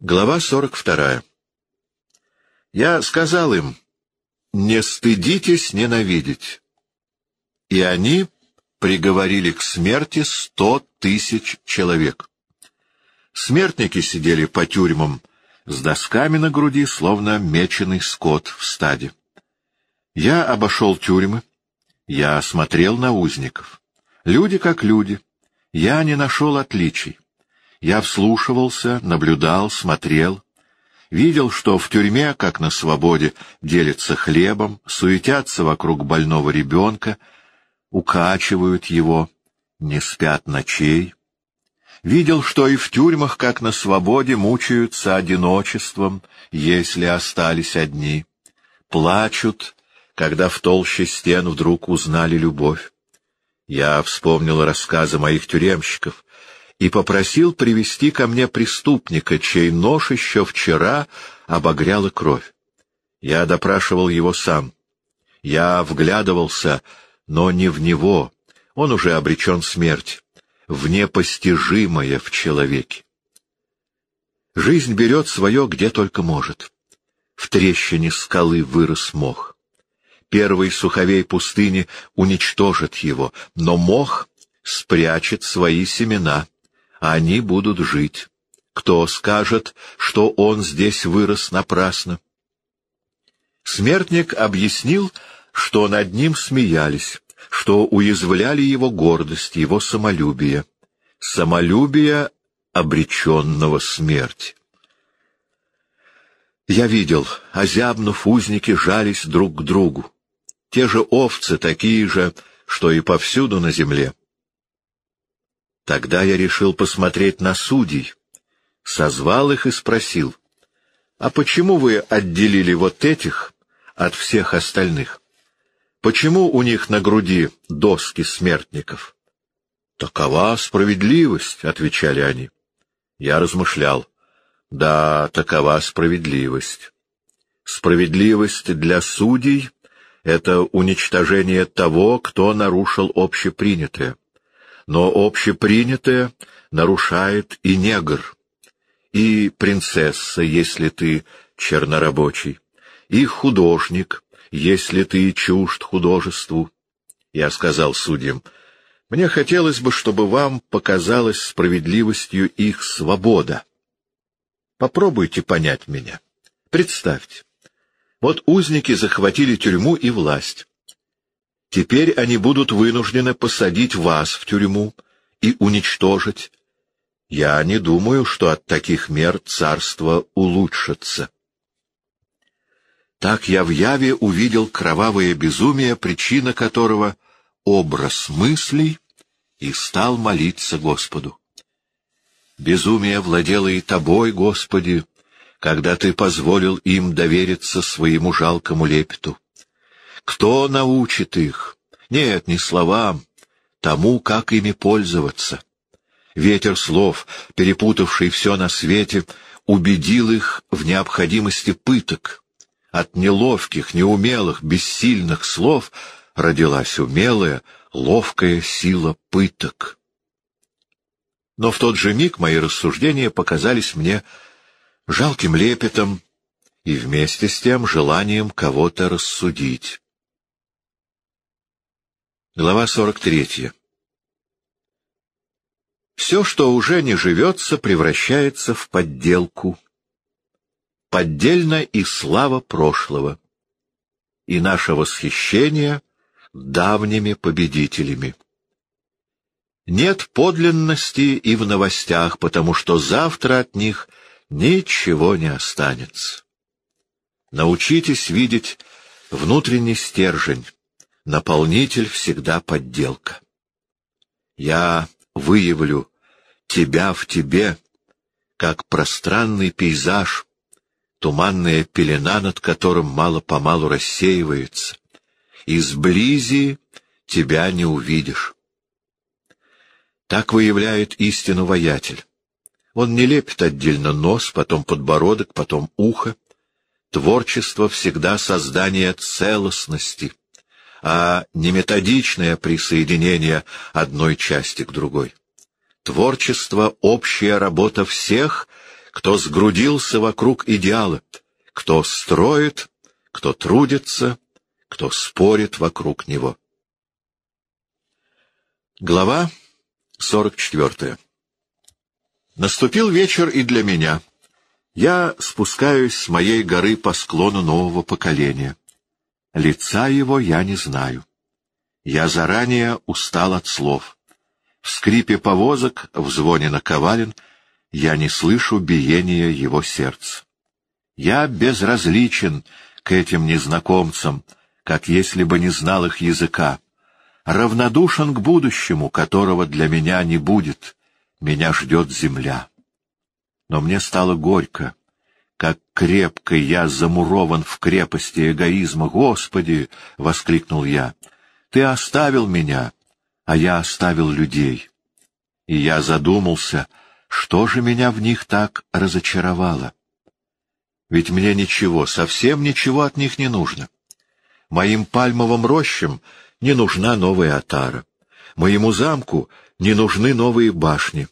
Глава 42. Я сказал им, не стыдитесь ненавидеть. И они приговорили к смерти сто тысяч человек. Смертники сидели по тюрьмам с досками на груди, словно меченый скот в стаде. Я обошел тюрьмы, я смотрел на узников. Люди как люди. Я не нашел отличий. Я вслушивался, наблюдал, смотрел. Видел, что в тюрьме, как на свободе, делятся хлебом, суетятся вокруг больного ребенка, укачивают его, не спят ночей. Видел, что и в тюрьмах, как на свободе, мучаются одиночеством, если остались одни. Плачут, когда в толще стен вдруг узнали любовь. Я вспомнил рассказы моих тюремщиков, и попросил привести ко мне преступника, чей нож еще вчера обогряла кровь. Я допрашивал его сам. Я вглядывался, но не в него, он уже обречен смерть, в непостижимое в человеке. Жизнь берет свое где только может. В трещине скалы вырос мох. Первый суховей пустыни уничтожит его, но мох спрячет свои семена — они будут жить. Кто скажет, что он здесь вырос напрасно? Смертник объяснил, что над ним смеялись, что уязвляли его гордость, его самолюбие. Самолюбие обреченного смерти. Я видел, озябнув, узники жались друг к другу. Те же овцы, такие же, что и повсюду на земле. Тогда я решил посмотреть на судей, созвал их и спросил, «А почему вы отделили вот этих от всех остальных? Почему у них на груди доски смертников?» «Такова справедливость», — отвечали они. Я размышлял. «Да, такова справедливость. Справедливость для судей — это уничтожение того, кто нарушил общепринятое но общепринятое нарушает и негр, и принцесса, если ты чернорабочий, и художник, если ты чужд художеству. Я сказал судьям, мне хотелось бы, чтобы вам показалась справедливостью их свобода. Попробуйте понять меня. Представьте, вот узники захватили тюрьму и власть. Теперь они будут вынуждены посадить вас в тюрьму и уничтожить. Я не думаю, что от таких мер царство улучшится. Так я в яве увидел кровавое безумие, причина которого — образ мыслей, и стал молиться Господу. Безумие владело и тобой, Господи, когда ты позволил им довериться своему жалкому лепету. Кто научит их? Нет, не словам, тому, как ими пользоваться. Ветер слов, перепутавший все на свете, убедил их в необходимости пыток. От неловких, неумелых, бессильных слов родилась умелая, ловкая сила пыток. Но в тот же миг мои рассуждения показались мне жалким лепетом и вместе с тем желанием кого-то рассудить. Глава 43. Все, что уже не живется, превращается в подделку. Поддельна и слава прошлого, и наше восхищение давними победителями. Нет подлинности и в новостях, потому что завтра от них ничего не останется. Научитесь видеть внутренний стержень, наполнитель всегда подделка. Я выявлю тебя в тебе, как пространный пейзаж, туманная пелена, над которым мало-помалу рассеивается, и сблизи тебя не увидишь. Так выявляет истину воятель. Он не лепит отдельно нос, потом подбородок, потом ухо. Творчество всегда создание целостности — а не методичное присоединение одной части к другой. Творчество — общая работа всех, кто сгрудился вокруг идеала, кто строит, кто трудится, кто спорит вокруг него. Глава 44 Наступил вечер и для меня. Я спускаюсь с моей горы по склону нового поколения. Лица его я не знаю. Я заранее устал от слов. В скрипе повозок, в звоне наковален, я не слышу биения его сердца. Я безразличен к этим незнакомцам, как если бы не знал их языка, равнодушен к будущему, которого для меня не будет, меня ждет земля. Но мне стало горько, как крепко я замурован в крепости эгоизма. «Господи!» — воскликнул я. «Ты оставил меня, а я оставил людей». И я задумался, что же меня в них так разочаровало. Ведь мне ничего, совсем ничего от них не нужно. Моим пальмовым рощам не нужна новая отара. Моему замку не нужны новые башни.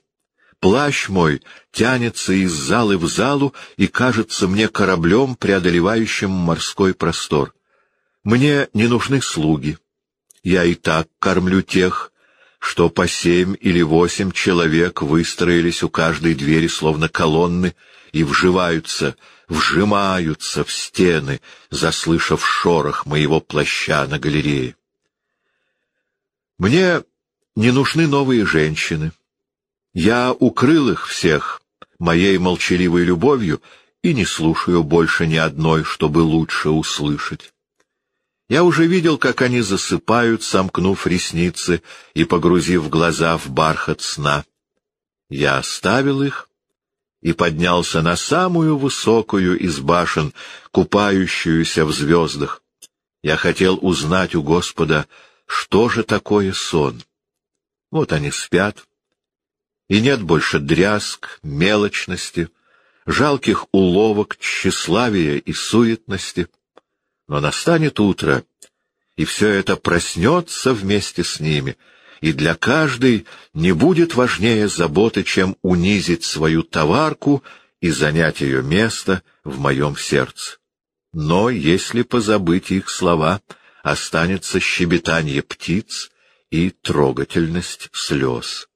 Плащ мой тянется из залы в залу и кажется мне кораблем, преодолевающим морской простор. Мне не нужны слуги. Я и так кормлю тех, что по семь или восемь человек выстроились у каждой двери, словно колонны, и вживаются, вжимаются в стены, заслышав шорох моего плаща на галерее. Мне не нужны новые женщины. Я укрыл их всех моей молчаливой любовью и не слушаю больше ни одной, чтобы лучше услышать. Я уже видел, как они засыпают, сомкнув ресницы и погрузив глаза в бархат сна. Я оставил их и поднялся на самую высокую из башен, купающуюся в звездах. Я хотел узнать у Господа, что же такое сон. Вот они спят, и нет больше дрязг, мелочности, жалких уловок, тщеславия и суетности. Но настанет утро, и все это проснется вместе с ними, и для каждой не будет важнее заботы, чем унизить свою товарку и занять ее место в моем сердце. Но если позабыть их слова, останется щебетание птиц и трогательность слез.